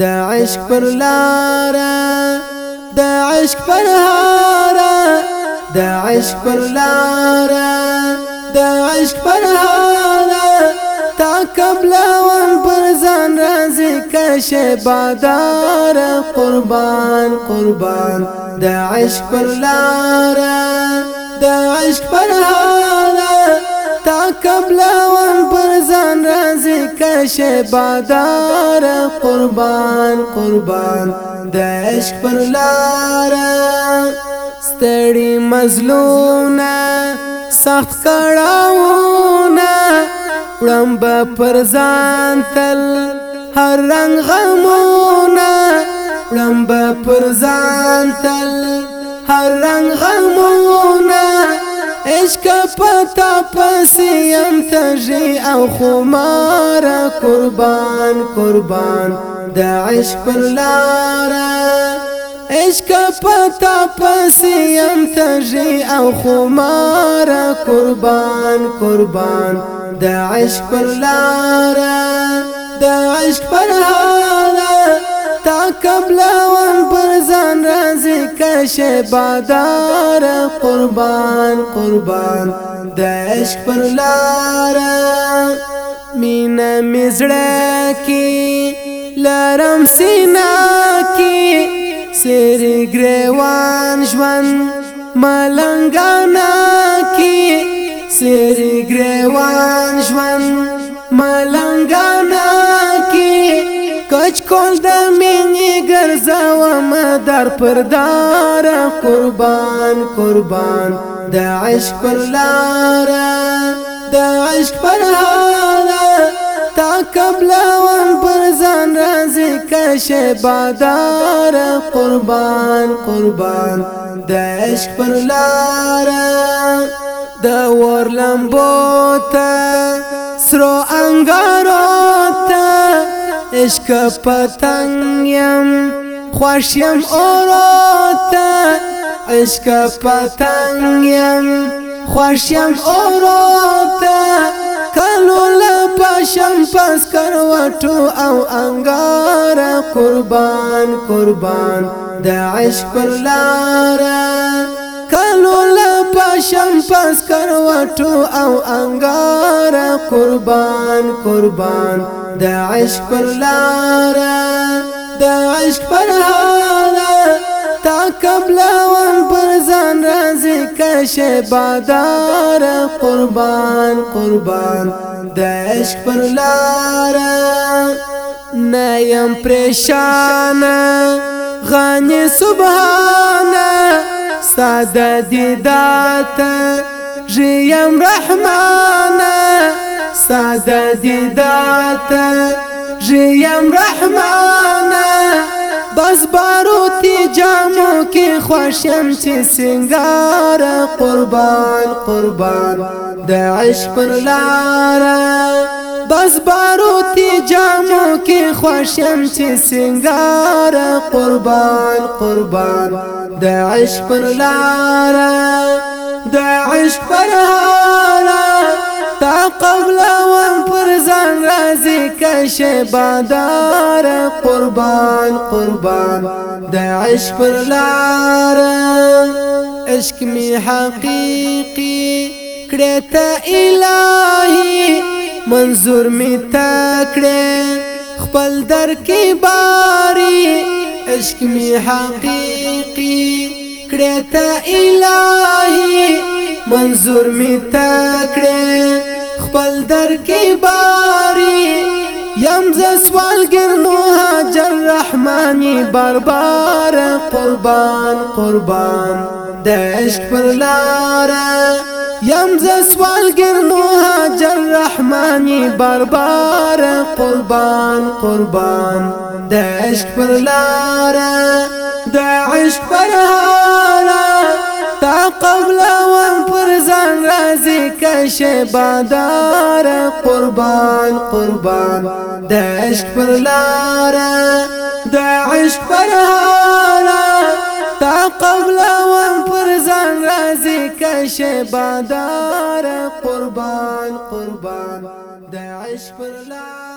د عشق پر لار د عشق پر هار د عشق پر لار د عشق پر هار تا قبل ون پر ځان راځي کښه بادار قربان قربان د عشق پر لار د عشق پر هار تا قبلوان پر ځان راځي کشه بادار قربان قربان د عشق پر لار ستړي مظلومه سخت کړهونه وړم پر ځان تل هر رنگ غمونه وړم پر ځان تل هر رنگ غمونه کاشکا پتا پسی ام تجی او خمارا قربان قربان دا عشق پر لارا عشق پتا پسی ام تجی او خمارا قربان قربان دا عشق پر لارا دا عشق پر حالا تا قبل و کش بادار قربان قربان د عشق پر لار مینا مزړه کی لرم سینا کی سر گریوان ژوند ملنګانا کی سر گریوان ژوند ملنګانا کی کچ کو ګرځاوم در پر دار قربان قربان د عشق پر لار د عشق پر حال تا قبل وان پر ځان راځي کښه بادار قربان قربان د عشق پر لار د ور لمبوته سرو انګارو ته عشق پتنګ يم خوشیم اوروتا عشق پتنگیم خوشیم اوروتا کلو لپشم پس کرواتو او انگارا قربان قربان دا عشق پر لارا کلو لپشم پس کرواتو او انگارا قربان قربان دا عشق پر لارا د عشق پرهاره تا قبلوان پر ځان راځي کشه بادار قربان قربان د عشق پر لاره نه يم پریشان غني سبحان ساده دیدات ژیم رحمانه ساده دیدات ژیم رحمانا بس باروتی جامو کې خوشم چې سنگار قربان قربان د عشق پر لار بس باروتی جامو کې خوشم چې سنگار قربان قربان د عشق پر لار شهبادار قربان قربان د عشق پر لار عشق می حقيقي کړه ته الهي منظور می تا کړه خپل در کې باري عشق می حقيقي کړه ته الهي منظور می تا کړه خپل در کې باري سوالګر نو حجر رحماني بربار قربان قربان د عشق پر لار يم ز سوالګر نو حجر رحماني بربار قربان قربان د عشق پر لار شي بادار قربان قربان د عشق پر لار د عشق پر هارا تا قبل وان پر ځان راځي کشه بادار قربان قربان د عشق پر لار